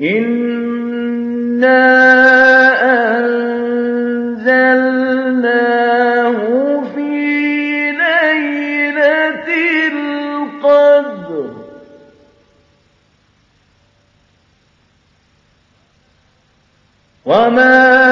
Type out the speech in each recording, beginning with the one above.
إِنَّا أَنزَلْنَاهُ فِي لَيْلَةِ الْقَدْرِ ۗ وَمَا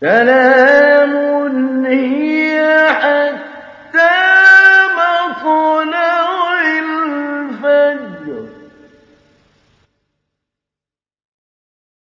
سَلَامٌ هِيَ